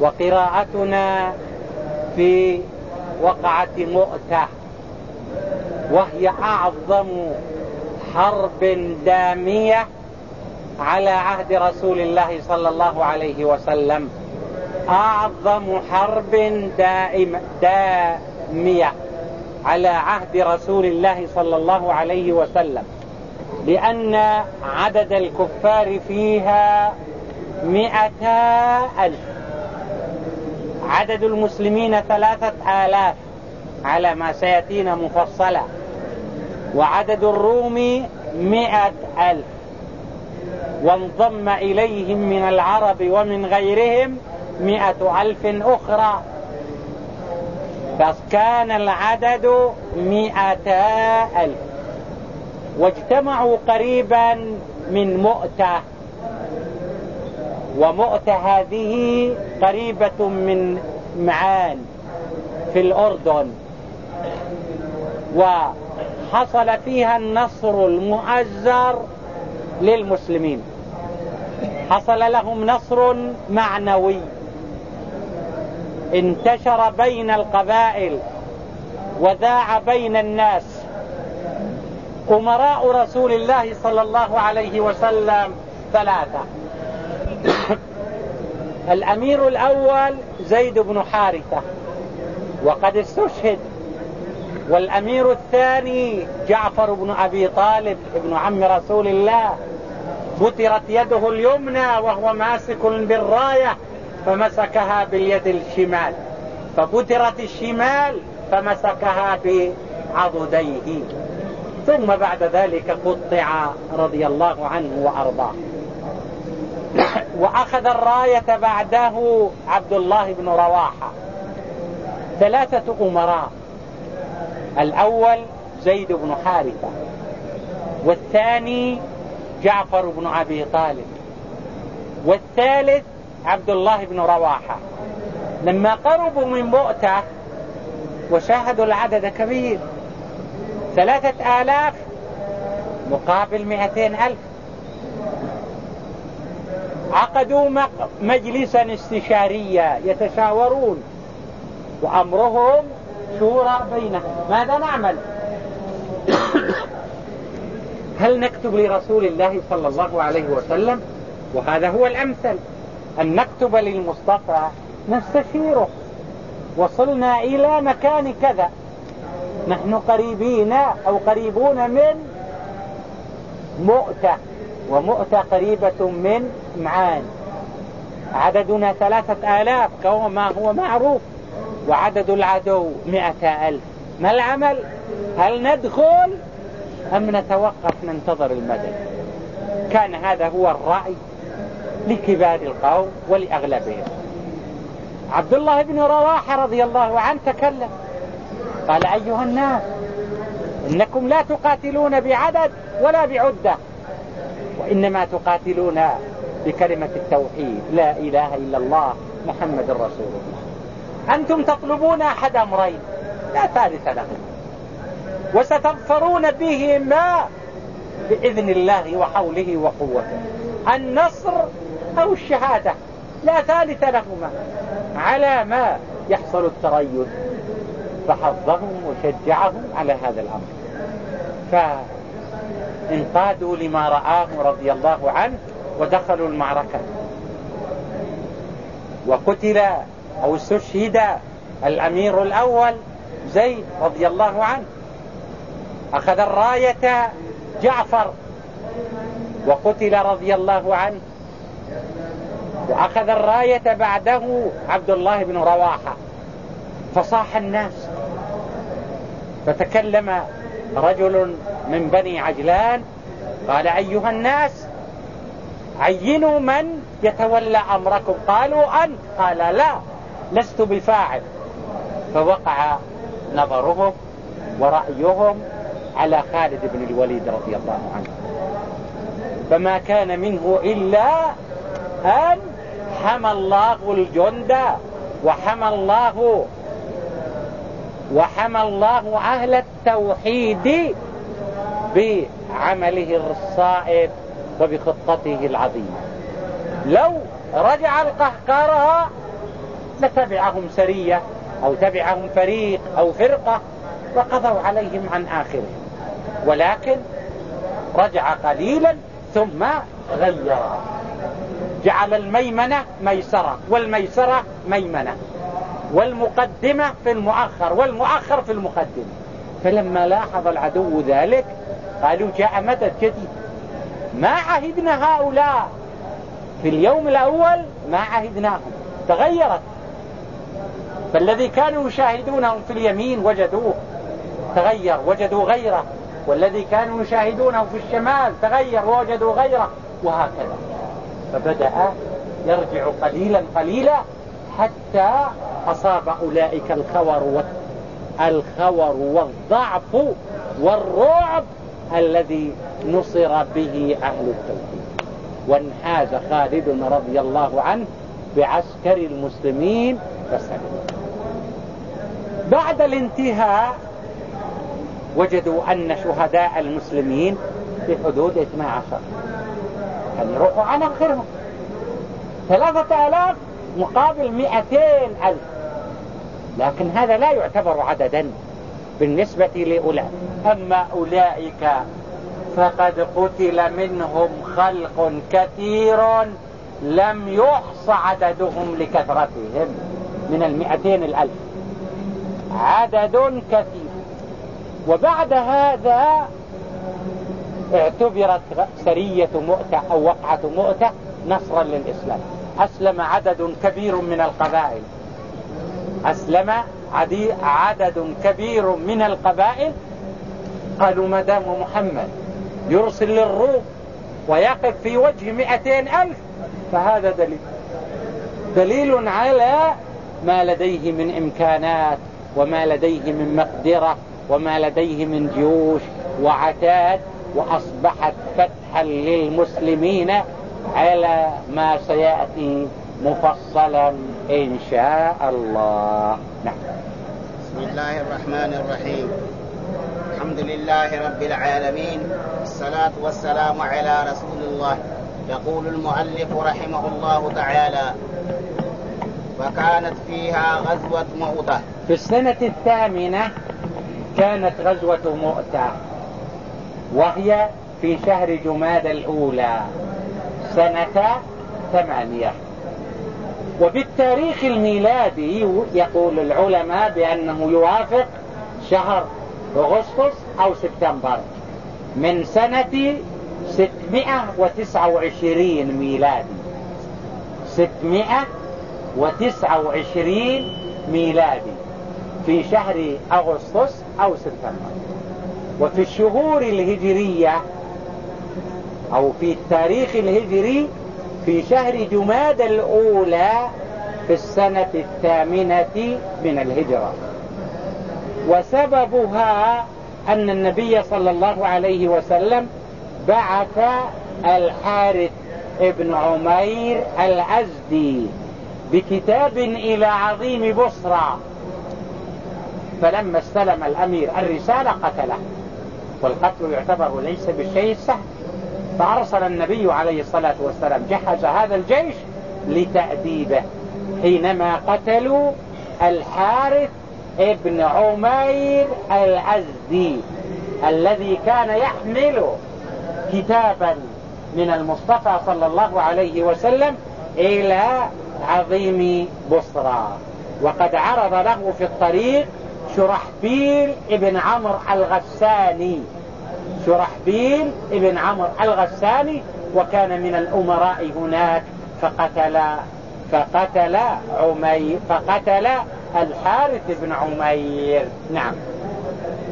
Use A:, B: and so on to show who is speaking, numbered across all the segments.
A: وقراءتنا في وقعة مؤتة وهي أعظم حرب دامية على عهد رسول الله صلى الله عليه وسلم. أعظم حرب دائم دامية على عهد رسول الله صلى الله عليه وسلم. لأن عدد الكفار فيها مئتا ألف. عدد المسلمين ثلاثة آلاف على ما سيأتينا مفصلا وعدد الروم مئة ألف. وانضم إليهم من العرب ومن غيرهم مئة ألف أخرى. فكان العدد مئتا ألف. واجتمعوا قريبا من مؤتة. ومؤتة هذه قريبة من معان في الأردن. وحصل فيها النصر المؤزر للمسلمين. حصل لهم نصر معنوي. انتشر بين القبائل وذاع بين الناس. أمراء رسول الله صلى الله عليه وسلم ثلاثة. الأمير الأول زيد بن حارثة وقد استشهد. والأمير الثاني جعفر بن أبي طالب ابن عم رسول الله بترت يده اليمنى وهو ماسك بالراية فمسكها باليد الشمال. فبترت الشمال فمسكها بعضديه. ثم بعد ذلك قطع رضي الله عنه وأرضاه. وأخذ الراية بعده عبد الله بن رواحة. ثلاثة أمراء. الأول زيد بن حارثة. والثاني جعفر بن أبي طالب. والثالث عبد الله بن رواحة. لما قربوا من مؤتة وشاهدوا العدد كبير. ثلاثة آلاف مقابل مئتين ألف. عقدوا مجلسا استشاريا يتشاورون وأمرهم شورى بينهم. ماذا نعمل؟ هل نكتب لرسول الله صلى الله عليه وسلم؟ وهذا هو الأمثل. أن نكتب للمصطفى نستشيره. وصلنا إلى مكان كذا. نحن قريبين أو قريبون من مؤتة ومؤتة قريبة من معان عددنا ثلاثة آلاف كما هو معروف وعدد العدو مئة ألف. ما العمل؟ هل ندخل أم نتوقف ننتظر المدد؟ كان هذا هو الرأي لكبار القوم ولأغلبهم. عبد الله بن رواحة رضي الله عنه تكلم قال أيها الناس إنكم لا تقاتلون بعدد ولا بعدة وإنما تقاتلون بكلمة التوحيد. لا إله إلا الله محمد رسول الله. أنتم تطلبون أحد أمرين لا ثالث لهم. وستظفرون بهما بإذن الله وحوله وقوته. النصر أو الشهادة لا ثالث لهما. على ما يحصل التريث. فحظهم وشجعهم على هذا الأمر. فانقادوا لما رآه رضي الله عنه ودخلوا المعركة. وقتل أو استشهد الأمير الأول زيد رضي الله عنه. أخذ الراية جعفر وقتل رضي الله عنه. وأخذ الراية بعده عبد الله بن رواحة. فصاح الناس. فتكلم رجل من بني عجلان. قال أيها الناس عينوا من يتولى أمركم. قالوا أنت قال لا. لست بفاعل. فوقع نظرهم ورأيهم على خالد بن الوليد رضي الله عنه. فما كان منه إلا أن حمى الله الجند وحمى الله وحمى الله أهل التوحيد بعمله الصائب. وبخطته العظيمة لو رجع القهقرة لتبعهم سرية أو تبعهم فريق أو فرقة وقضوا عليهم عن آخرهم ولكن رجع قليلا ثم غير. جعل الميمنة ميسرة والميسرة ميمنة والمقدمة في المؤخر والمؤخر في المقدمة. فلما لاحظ العدو ذلك قالوا جاء مدد جديد. ما عهدنا هؤلاء في اليوم الأول ما عهدناهم. تغيرت. فالذي كانوا يشاهدونهم في اليمين وجدوه تغير وجدوا غيره. والذي كانوا يشاهدونه في الشمال تغير ووجدوا غيره. وهكذا. فبدأ يرجع قليلا قليلا حتى أصاب أولئك الخور الخور والضعف والرعب الذي نصر به أهل التوحيد. وانحاز خالد رضي الله عنه بعسكر المسلمين فسلم. بعد الانتهاء وجدوا أن شهداء المسلمين في حدود 12 يعني يروحوا عن آخرهم. ثلاثة آلاف مقابل مئتين ألف. لكن هذا لا يعتبر عددا. بالنسبة لأولئك أما أولئك فقد قتل منهم خلق كثير لم يحص عددهم لكثرتهم. من المئتين الألف. عدد كثير. وبعد هذا اعتبرت سرية مؤتة أو وقعة مؤتة نصرا للإسلام. أسلم عدد كبير من القبائل. أسلم عدد كبير من القبائل قالوا ما دام محمد يرسل للروم ويقف في وجه مئتين ألف فهذا دليل. دليل على ما لديه من إمكانات وما لديه من مقدرة وما لديه من جيوش وعتاد وأصبحت فتحا للمسلمين على ما سيأتي مفصلا إن شاء الله. نعم.
B: بسم الله الرحمن الرحيم. الحمد لله رب العالمين. الصلاة والسلام على رسول الله. يقول المؤلف رحمه الله تعالى وكانت فيها غزوة مؤتة.
A: في السنة الثامنة كانت غزوة مؤتة. وهي في شهر جماد الأولى. سنة ثمانية. وبالتاريخ الميلادي يقول العلماء بأنه يوافق شهر أغسطس أو سبتمبر من سنة 629 ميلادي. 629 ميلادي. في شهر أغسطس أو سبتمبر. وفي الشهور الهجرية أو في التاريخ الهجري في شهر جماد الأولى في السنة الثامنة من الهجرة. وسببها أن النبي صلى الله عليه وسلم بعث الحارث ابن عمير الأزدي بكتاب إلى عظيم بصرى. فلما استلم الأمير الرسالة قتله. والقتل يعتبر ليس بالشيء السهل فأرسل النبي عليه الصلاة والسلام جهز هذا الجيش لتأديبه حينما قتلوا الحارث ابن عمير الأزدي الذي كان يحمل كتابا من المصطفى صلى الله عليه وسلم إلى عظيم بصرى. وقد عرض له في الطريق شرحبيل ابن عمرو الغساني شرحبيل ابن عمرو الغساني وكان من الأمراء هناك فقتل فقتل عمير فقتل الحارث بن عمير. نعم.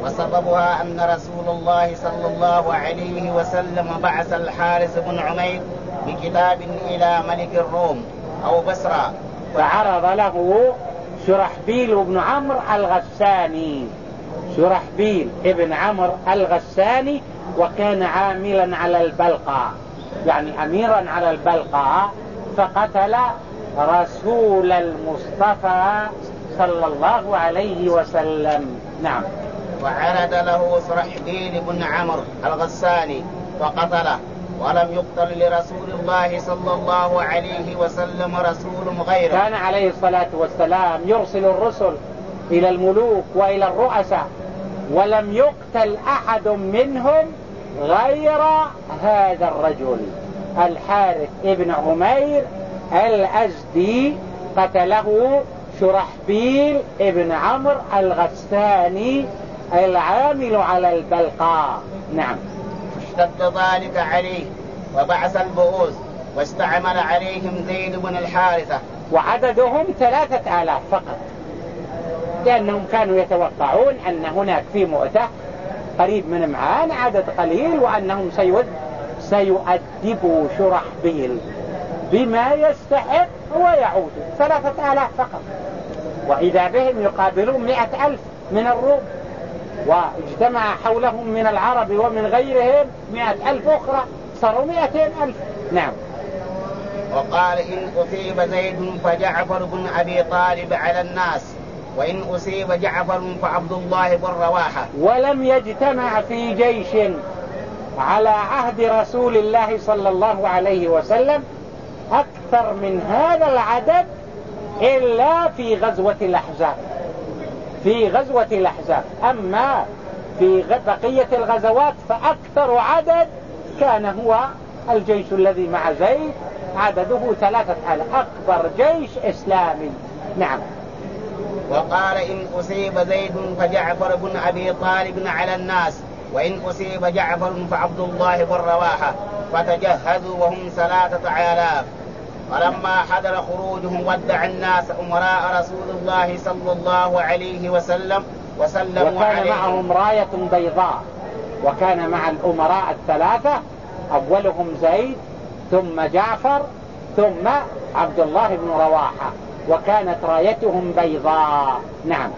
B: وسببها أن رسول الله صلى الله عليه وسلم بعث الحارث بن عمير بكتاب إلى ملك الروم أو بصرى
A: فعرض له شرحبيل بن عمرو الغساني. شرحبيل ابن عمرو الغساني وكان عاملا على البلقاء. يعني أميرا على البلقاء فقتل رسول المصطفى صلى الله عليه وسلم. نعم.
B: وعرض له سرحبيل بن عمرو الغساني فقتله. ولم يقتل لرسول الله صلى الله عليه وسلم رسول غيره.
A: كان عليه الصلاة والسلام يرسل الرسل إلى الملوك وإلى الرؤساء. ولم يقتل أحد منهم غير هذا الرجل. الحارث ابن عمير الأزدي قتله شرحبيل ابن عمرو الغساني العامل على البلقاء. نعم.
B: اشتد ذلك عليه وبعث البؤوس واستعمل عليهم زيد بن الحارثة.
A: وعددهم ثلاثة آلاف فقط. لأنهم كانوا يتوقعون أن هناك في مؤتة قريب من معان عدد قليل وأنهم سيود سيؤدبوا شرحبيل بما يستحق ويعود. ثلاثة آلاف فقط. وإذا بهم يقابلون مئة ألف من الروم. واجتمع حولهم من العرب ومن غيرهم مئة ألف أخرى. صاروا مئتين ألف. نعم.
B: وقال إن أصيب زيد فجعفر بن أبي طالب على الناس. وإن أصيب جعفر فعبد الله بن رواحة
A: ولم يجتمع في جيش على عهد رسول الله صلى الله عليه وسلم أكثر من هذا العدد إلا في غزوة الأحزاب. في غزوة الأحزاب. أما في بقية الغزوات فأكثر عدد كان هو الجيش الذي مع زيد عدده ثلاثة آلاف. أكبر جيش إسلامي. نعم.
B: وقال إن أصيب زيد فجعفر بن أبي طالب على الناس وإن أصيب جعفر فعبد الله بن رواحة فتجهزوا وهم ثلاثة آلاف فلما حضر خروجهم ودع الناس أمراء رسول الله صلى الله عليه وسلم وسلموا
A: وكان عليهم. معهم راية بيضاء وكان مع الأمراء الثلاثة أولهم زيد ثم جعفر ثم عبد الله بن رواحة. وكانت رايتهم بيضاء. نعم.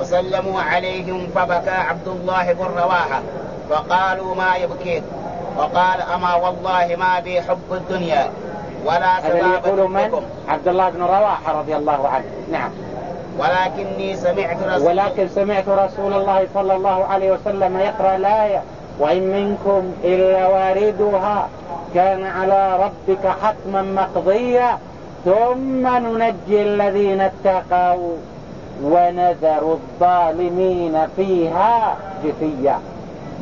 B: وسلموا عليهم فبكى عبد الله بن رواحة فقالوا ما يبكيك؟ وقال أما والله ما بي حب الدنيا ولا
A: سباب يقول من؟ عبد الله بن رواحة رضي الله عنه. نعم.
B: ولكني سمعت رسول
A: ولكن سمعت رسول الله صلى الله عليه وسلم يقرأ الآية وإن منكم إلا واردها كان على ربك حتما مقضيا ثم ننجي الذين اتقوا ونذر الظالمين فيها جثيا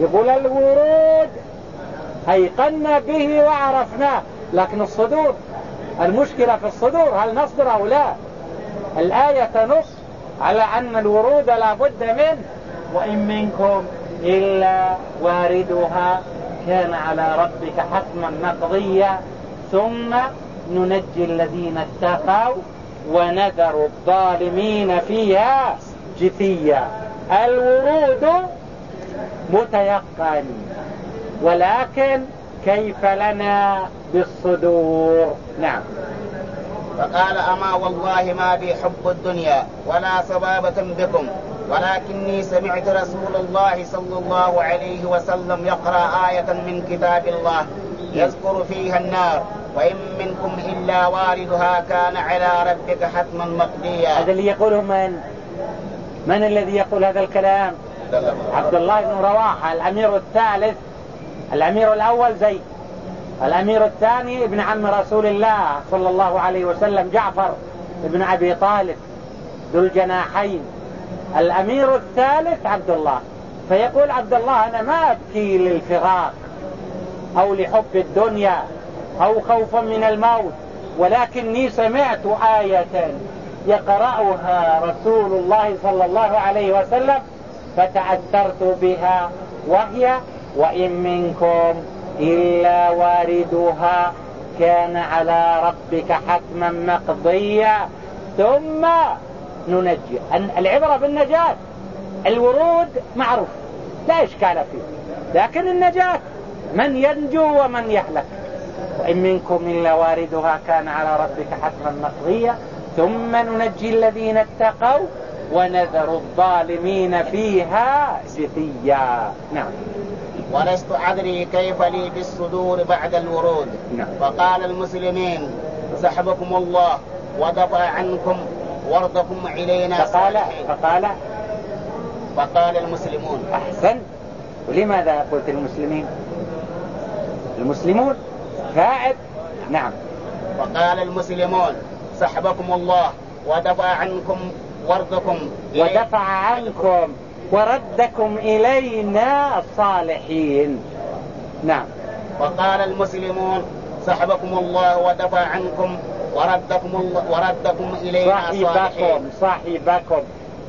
A: يقول الورود أيقنا به وعرفناه لكن الصدور المشكلة في الصدور هل نصدر أو لا؟ الآية تنص على أن الورود لا بد منه وإن منكم إلا واردها كان على ربك حتما مقضيا ثم ننجي الذين اتقوا ونذر الظالمين فيها جثيا. الورود متيقن ولكن كيف لنا بالصدور؟ نعم.
B: فقال أما والله ما بي حب الدنيا ولا صبابة بكم ولكني سمعت رسول الله صلى الله عليه وسلم يقرأ آية من كتاب الله يذكر فيها النار. وإن منكم إلا واردها كان على ربك حتما مقضيا.
A: هذا اللي يقوله من؟ من الذي يقول هذا الكلام؟ عبد الله بن رواحة الأمير الثالث. الأمير الأول زيد. الأمير الثاني ابن عم رسول الله صلى الله عليه وسلم جعفر ابن أبي طالب ذو الجناحين. الأمير الثالث عبد الله. فيقول عبد الله أنا ما أبكي للفراق أو لحب الدنيا. أو خوفا من الموت ولكني سمعت آية يقرأها رسول الله صلى الله عليه وسلم فتأثرت بها وهي وإن منكم إلا واردها كان على ربك حتما مقضيا. ثم ننجي. العبرة بالنجاة. الورود معروف لا إشكال فيه لكن النجاة من ينجو ومن يهلك. وإن منكم إلا واردها كان على ربك حتما مقضيا ثم ننجي الذين اتقوا ونذر الظالمين فيها جثيا نعم.
B: ولست أدري كيف لي بالصدور بعد الورود. نعم. فقال المسلمين سحبكم الله ودفع عنكم وردكم إلينا
A: فقال فقال
B: فقال المسلمون
A: أحسن. ولماذا قلت المسلمين؟ المسلمون فاعل نعم.
B: وقال المسلمون سحبكم الله ودفع عنكم وردكم
A: ودفع عنكم وردكم إلينا الصالحين نعم.
B: وقال المسلمون سحبكم الله ودفع عنكم وردكم الله وردكم إلينا
A: صاحبكم صاحبكم.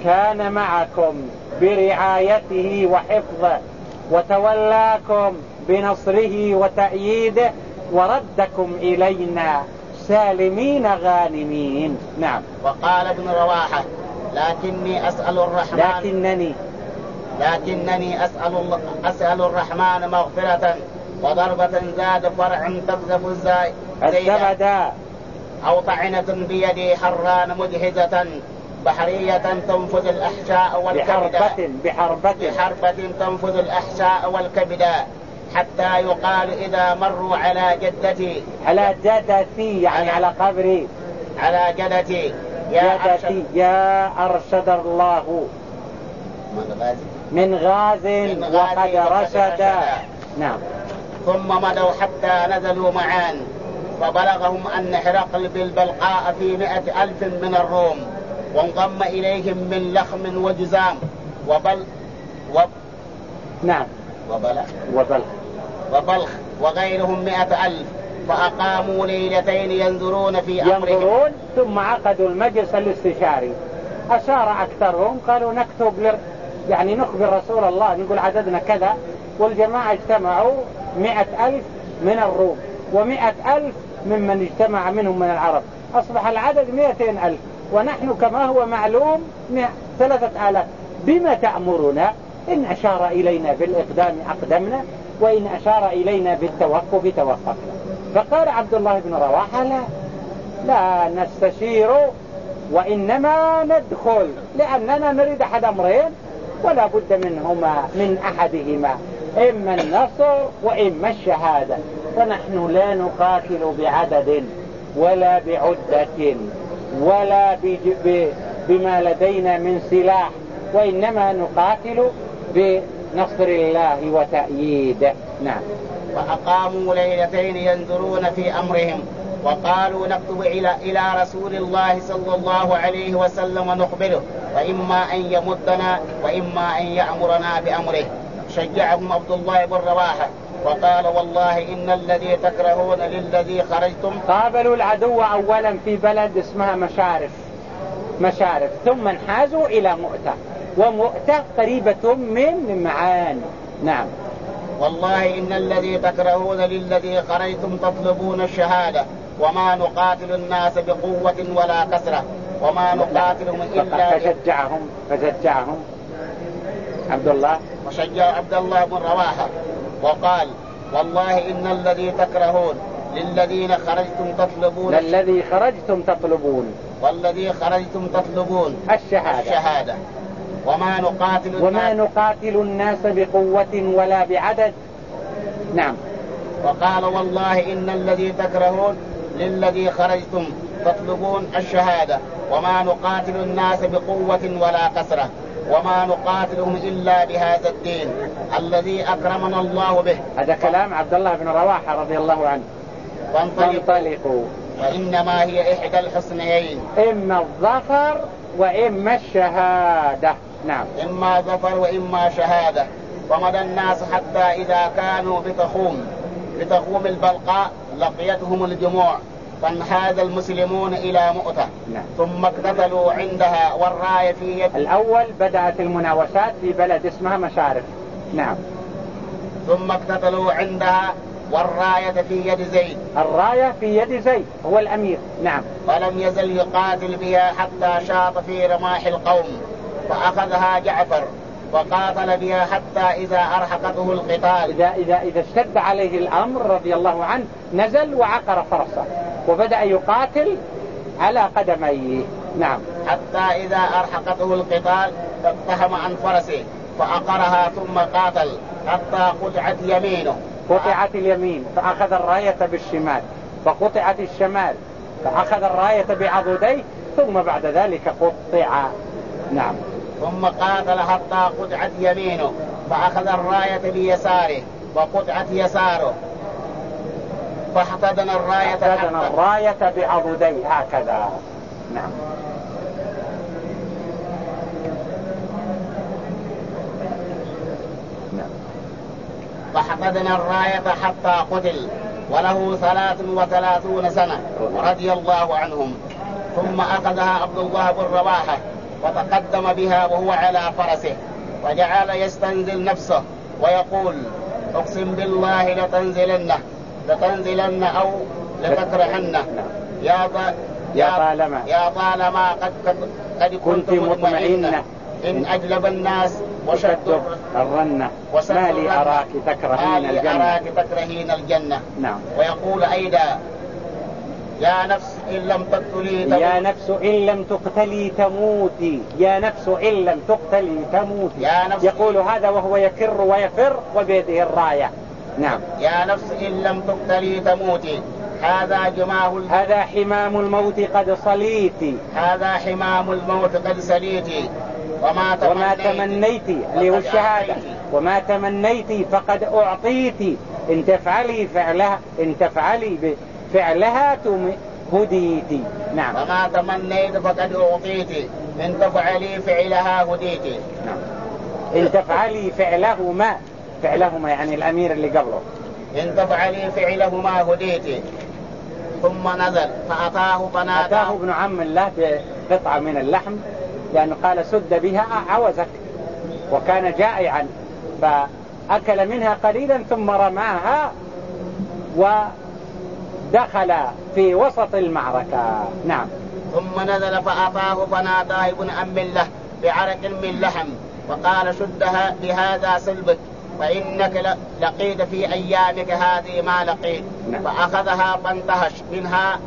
A: كان معكم برعايته وحفظه وتولاكم بنصره وتأييده وردكم إلينا سالمين غانمين. نعم.
B: وقال ابن رواحة لكني أسأل الرحمن
A: لكنني.
B: لكنني أسأل أسأل الرحمن مغفرة وضربة زاد فرع تقذف
A: الزبد.
B: أو طعنة بيدي حران مجهزة بحرية تنفذ الأحشاء والكبد.
A: بحربة بحربة.
B: بحربة تنفذ الأحشاء والكبد. حتى يقال إذا مروا على جدتي.
A: على جدتي يعني على قبري.
B: على جدتي.
A: يا جدتي يا أرشد الله. من غاز, من غاز وقد رشد. نعم.
B: ثم مضوا حتى نزلوا معان فبلغهم أن هرقل بالبلقاء في مئة ألف من الروم وانضم إليهم من لخم وجزام وبل و...
A: نعم.
B: وبلغ.
A: وبلغ.
B: وبلخ وغيرهم مئة ألف فأقاموا ليلتين ينظرون في أمرهم.
A: ينظرون ثم عقدوا المجلس الاستشاري. أشار أكثرهم قالوا نكتب لر... يعني نخبر رسول الله نقول عددنا كذا والجماعة اجتمعوا مئة ألف من الروم ومئة ألف ممن اجتمع منهم من العرب. أصبح العدد مئتين ألف ونحن كما هو معلوم ثلاثة آلاف. بما تأمرنا؟ إن أشار إلينا بالإقدام أقدمنا. وإن أشار إلينا بالتوقف توقفنا. فقال عبد الله بن رواحة لا لا نستشير وإنما ندخل لأننا نريد أحد أمرين ولا بد منهما من أحدهما إما النصر وإما الشهادة. فنحن لا نقاتل بعدد ولا بعدة ولا بما لدينا من سلاح وإنما نقاتل بنصر الله وتأييده نعم.
B: وأقاموا ليلتين ينظرون في أمرهم وقالوا نكتب إلى إلى رسول الله صلى الله عليه وسلم ونخبره وإما أن يمدنا وإما أن يأمرنا بأمره. شجعهم عبد الله بن رواحة وقال والله إن الذي تكرهون للذي خرجتم.
A: قابلوا العدو أولا في بلد اسمها مشارف. مشارف. ثم انحازوا إلى مؤتة. ومؤتة قريبة من معان. نعم.
B: والله إن الذي تكرهون للذي خرجتم تطلبون الشهادة وما نقاتل الناس بقوة ولا كسرة. وما نقاتلهم إلا
A: فشجعهم فشجعهم. عبد الله.
B: وشجع عبد الله بن رواحة وقال والله إن الذي تكرهون للذين خرجتم تطلبون
A: للذي خرجتم تطلبون.
B: والذي خرجتم تطلبون
A: الشهادة.
B: الشهادة. وما نقاتل
A: وما نقاتل الناس بقوة ولا بعدد. نعم.
B: وقال والله إن الذي تكرهون للذي خرجتم تطلبون الشهادة. وما نقاتل الناس بقوة ولا كسرة. وما نقاتلهم إلا بهذا الدين الذي أكرمنا الله به.
A: هذا كلام عبد الله بن رواحة رضي الله عنه. فانطلقوا.
B: وإنما هي إحدى الحسنيين.
A: إما الظفر وإما الشهادة. نعم.
B: إما ظفر وإما شهادة. ومضى الناس حتى إذا كانوا بتخوم. بتخوم البلقاء لقيتهم الجموع. فانحاز المسلمون إلى مؤتة.
A: نعم.
B: ثم اقتتلوا عندها والراية في يد
A: الأول بدأت المناوشات في بلد اسمها مشارف. نعم.
B: ثم اقتتلوا عندها والراية في يد زيد.
A: الراية في يد زيد هو الأمير. نعم.
B: فلم يزل يقاتل بها حتى شاط في رماح القوم. فأخذها جعفر وقاتل بها حتى إذا أرحقته القتال.
A: إذا, إذا, إذا اشتد عليه الأمر رضي الله عنه نزل وعقر فرسه وبدأ يقاتل على قدميه. نعم.
B: حتى إذا أرحقته القتال اقتحم عن فرسه فأقرها ثم قاتل حتى قطعت يمينه.
A: قطعت اليمين فأخذ الراية بالشمال فقطعت الشمال فأخذ الراية بعضديه ثم بعد ذلك قطع. نعم.
B: ثم قاتل حتى قطعت يمينه فأخذ الراية بيساره وقطعت يساره. فاحتضن الراية
A: احتضن الراية بعضديه هكذا. نعم.
B: فحفظنا الراية حتى قتل وله ثلاث وثلاثون سنة رضي الله عنهم. ثم أخذها عبد الله بن رواحة. وتقدم بها وهو على فرسه وجعل يستنزل نفسه ويقول أقسم بالله لتنزلن لتنزلن أو لتكرهن
A: يا يا طالما.
B: يا طالما قد قد كنت مطمئنة إن أجلب الناس وشد
A: الرنة. ما لي أراك تكرهين الجنة.
B: أراك تكرهين الجنة.
A: نعم.
B: ويقول أيضا يا نفس إن لم تقتلي
A: تموت. يا نفس إن لم تقتلي تموتي يا نفس إن لم تقتلي تموتي
B: يا نفس
A: يقول هذا وهو يكر ويفر وبيده الراية. نعم.
B: يا نفس إن لم تقتلي تموتي هذا جماه
A: هذا حمام الموت قد صليتي
B: هذا حمام الموت قد سليتي وما تمنيت,
A: وما تمنيت اللي هو الشهادة. وما تمنيت فقد أعطيت. إن تفعلي فعلها إن تفعلي فعلها هديت نعم.
B: وما تمنيت فقد أعطيت. إن تفعلي فعلها هديت.
A: نعم. إن تفعلي فعلهما فعلهما يعني الأمير اللي قبله.
B: إن تفعلي فعلهما هديت. ثم نزل فأتاه فنادى
A: أتاه ابن عم الله بقطعة من اللحم لأنه قال سد بها عوزك وكان جائعا فأكل منها قليلا ثم رماها ودخل في وسط المعركة. نعم.
B: ثم نزل فأعطاه فناداه ابن أم له بعرق من لحم. وقال شدها بهذا سلبك فإنك لقيت في أيامك هذه ما لقيت. نعم. فأخذها فانتهش منها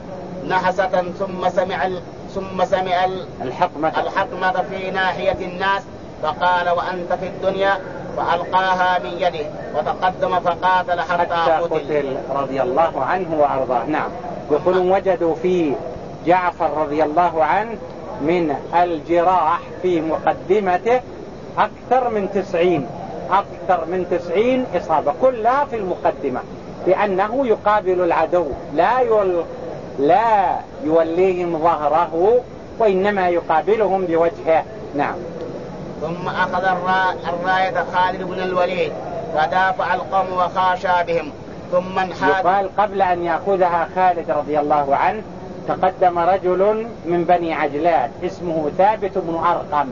B: نحسة ثم سمع ثم سمع
A: الحقمة.
B: الحقمة في ناحية الناس. فقال وأنت في الدنيا؟ فألقاها من يده وتقدم فقاتل حتى, حتى قتل. قتل
A: رضي الله عنه وأرضاه. نعم. يقول وجدوا في جعفر رضي الله عنه من الجراح في مقدمته أكثر من تسعين أكثر من تسعين إصابة كلها في المقدمة لأنه يقابل العدو. لا يل... لا يوليهم ظهره وإنما يقابلهم بوجهه. نعم.
B: ثم أخذ الراية خالد بن الوليد فدافع القوم وخاشى بهم. ثم انحاد
A: يقال قبل أن يأخذها خالد رضي الله عنه تقدم رجل من بني عجلان اسمه ثابت بن أرقم.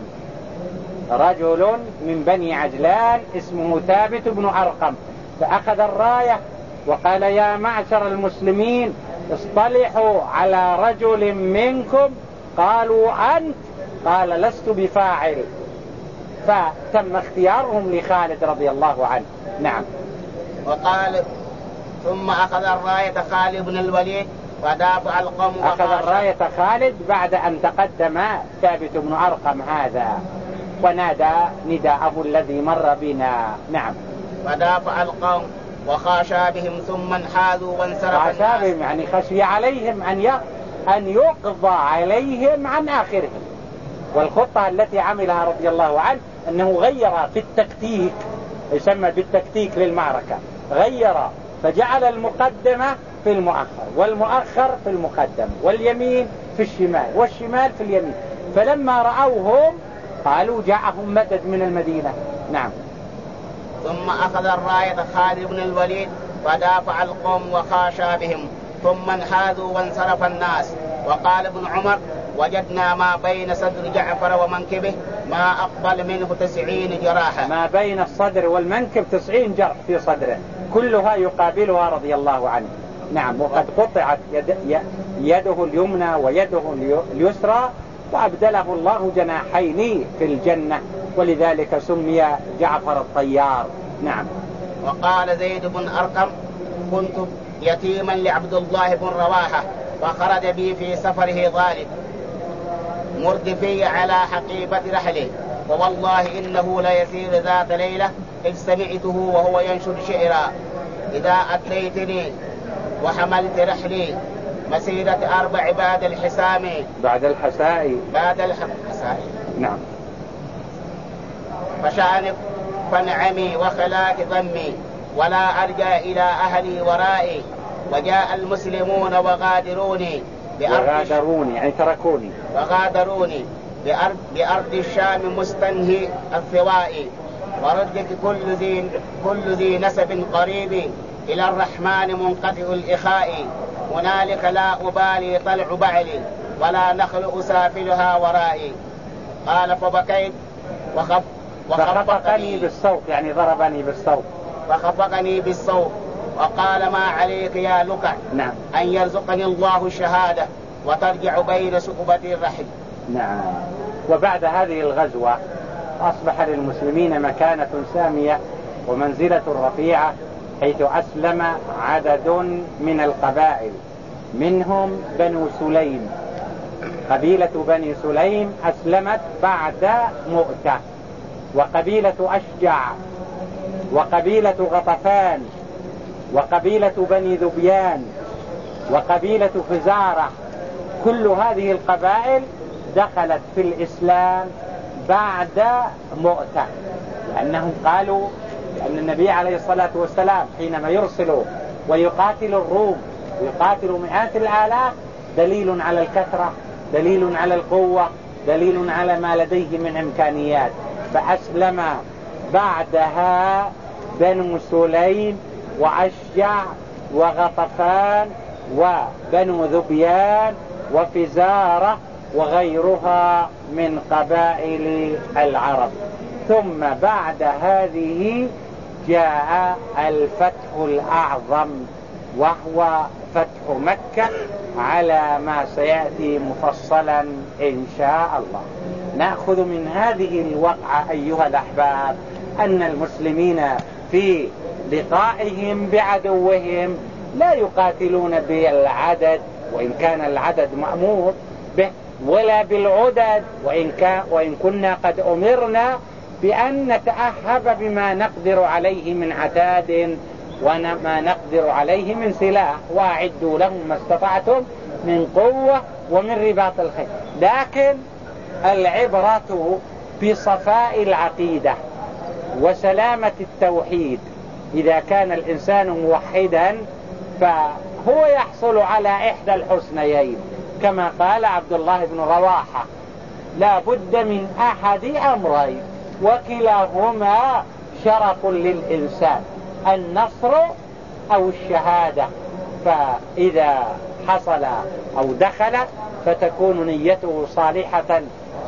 A: رجل من بني عجلان اسمه ثابت بن أرقم. فأخذ الراية وقال يا معشر المسلمين اصطلحوا على رجل منكم. قالوا أنت؟ قال لست بفاعل. فتم اختيارهم لخالد رضي الله عنه. نعم.
B: وقال ثم أخذ الراية خالد بن الوليد ودافع القوم
A: أخذ الراية خالد بعد أن تقدم ثابت بن أرقم هذا ونادى نداءه الذي مر بنا. نعم.
B: ودافع القوم وخاشى بهم ثم انحاذوا وانصرف
A: خاشى بهم يعني خشي عليهم أن أن يقضى عليهم عن آخرهم. والخطة التي عملها رضي الله عنه أنه غير في التكتيك يسمى بالتكتيك للمعركة غير فجعل المقدمة في المؤخر والمؤخر في المقدم واليمين في الشمال والشمال في اليمين. فلما رأوهم قالوا جاءهم مدد من المدينة. نعم.
B: ثم أخذ الراية خالد بن الوليد ودافع القوم وخاشى بهم ثم انحازوا وانصرف الناس. وقال ابن عمر وجدنا ما بين صدر جعفر ومنكبه ما أقبل منه تسعين جراحة.
A: ما بين الصدر والمنكب تسعين جرح في صدره. كلها يقابلها رضي الله عنه. نعم وقد قطعت يد يده اليمنى ويده اليسرى وأبدله الله جناحين في الجنة ولذلك سمي جعفر الطيار. نعم.
B: وقال زيد بن أرقم كنت يتيما لعبد الله بن رواحة فخرج بي في سفره ظالم. مردفي على حقيبة رحله. ووالله إنه ليسير ذات ليلة إذ سمعته وهو ينشد شعرا. إذا أتيتني وحملت رحلي مسيرة أربع بعد الحسام.
A: بعد الحساء.
B: بعد الحساء.
A: نعم.
B: فشأنك فانعمي وخلاك ضمي ولا أرجى إلى أهلي ورائي وجاء المسلمون وغادروني.
A: وغادروني يعني تركوني.
B: وغادروني بأرض, بأرض الشام مستنهي الثواء وردك كل ذي كل ذي نسب قريب إلى الرحمن منقطع الإخاء. هنالك لا أبالي طلع بعلي ولا نخل أسافلها ورائي. قال فبكيت
A: وخف وخفقني بالصوت يعني ضربني بالصوت.
B: فخفقني بالصوت. وقال ما عليك يا لكع
A: نعم.
B: أن يرزقني الله الشهادة وترجع بين سكبتي الرحم.
A: نعم. وبعد هذه الغزوة أصبح للمسلمين مكانة سامية ومنزلة رفيعة حيث أسلم عدد من القبائل. منهم بنو سليم. قبيلة بني سليم أسلمت بعد مؤتة وقبيلة أشجع. وقبيلة غطفان. وقبيلة بني ذبيان وقبيلة فزارة كل هذه القبائل دخلت في الإسلام بعد مؤتة لأنهم قالوا أن النبي عليه الصلاة والسلام حينما يرسل ويقاتل الروم ويقاتل مئات الآلاف دليل على الكثرة دليل على القوة دليل على ما لديه من إمكانيات. فأسلم بعدها بنو سليم وأشجع وغطفان وبنو ذبيان وفزارة وغيرها من قبائل العرب. ثم بعد هذه جاء الفتح الأعظم وهو فتح مكة على ما سيأتي مفصلا إن شاء الله. نأخذ من هذه الوقعة أيها الأحباب أن المسلمين في لقائهم بعدوهم لا يقاتلون بالعدد وإن كان العدد مأمور به ولا بالعدد وإن, كان وإن كنا قد أمرنا بأن نتأهب بما نقدر عليه من عتاد وما نقدر عليه من سلاح وأعدوا لهم ما استطعتم من قوة ومن رباط الخير. لكن العبرة بصفاء العقيدة وسلامة التوحيد إذا كان الإنسان موحدا فهو يحصل على إحدى الحسنيين. كما قال عبد الله بن رواحة لا بد من أحد أمرين وكلاهما شرف للإنسان النصر أو الشهادة. فإذا حصل أو دخل فتكون نيته صالحة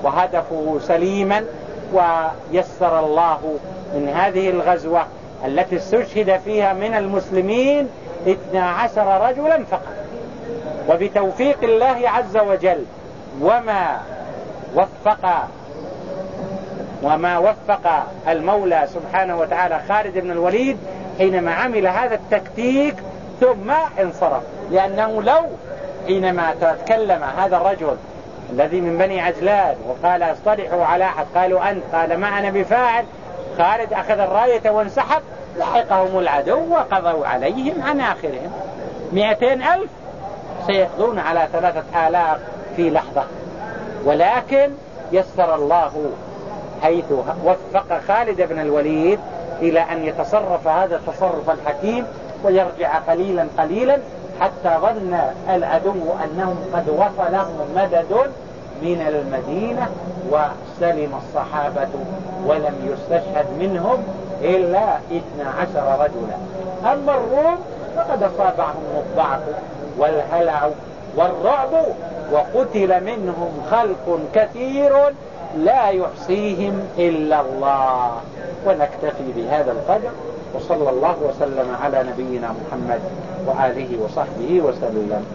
A: وهدفه سليما ويسر الله من هذه الغزوة. التي استشهد فيها من المسلمين 12 رجلا فقط. وبتوفيق الله عز وجل وما وفق وما وفق المولى سبحانه وتعالى خالد بن الوليد حينما عمل هذا التكتيك ثم انصرف. لأنه لو حينما تكلم هذا الرجل الذي من بني عجلان وقال اصطلحوا على أحد قالوا أنت قال ما أنا بفاعل خالد أخذ الراية وانسحب لحقهم العدو وقضوا عليهم عن آخرهم مئتين ألف سيقضون على ثلاثة آلاف في لحظة. ولكن يسر الله حيث وفق خالد بن الوليد إلى أن يتصرف هذا التصرف الحكيم ويرجع قليلا قليلا حتى ظن العدو أنهم قد وصلهم مدد من المدينة وسلم الصحابة ولم يستشهد منهم إلا 12 رجلا. أما الروم فقد أصابهم الضعف والهلع والرعب وقتل منهم خلق كثير لا يحصيهم إلا الله. ونكتفي بهذا القدر وصلى الله وسلم على نبينا محمد وآله وصحبه وسلم.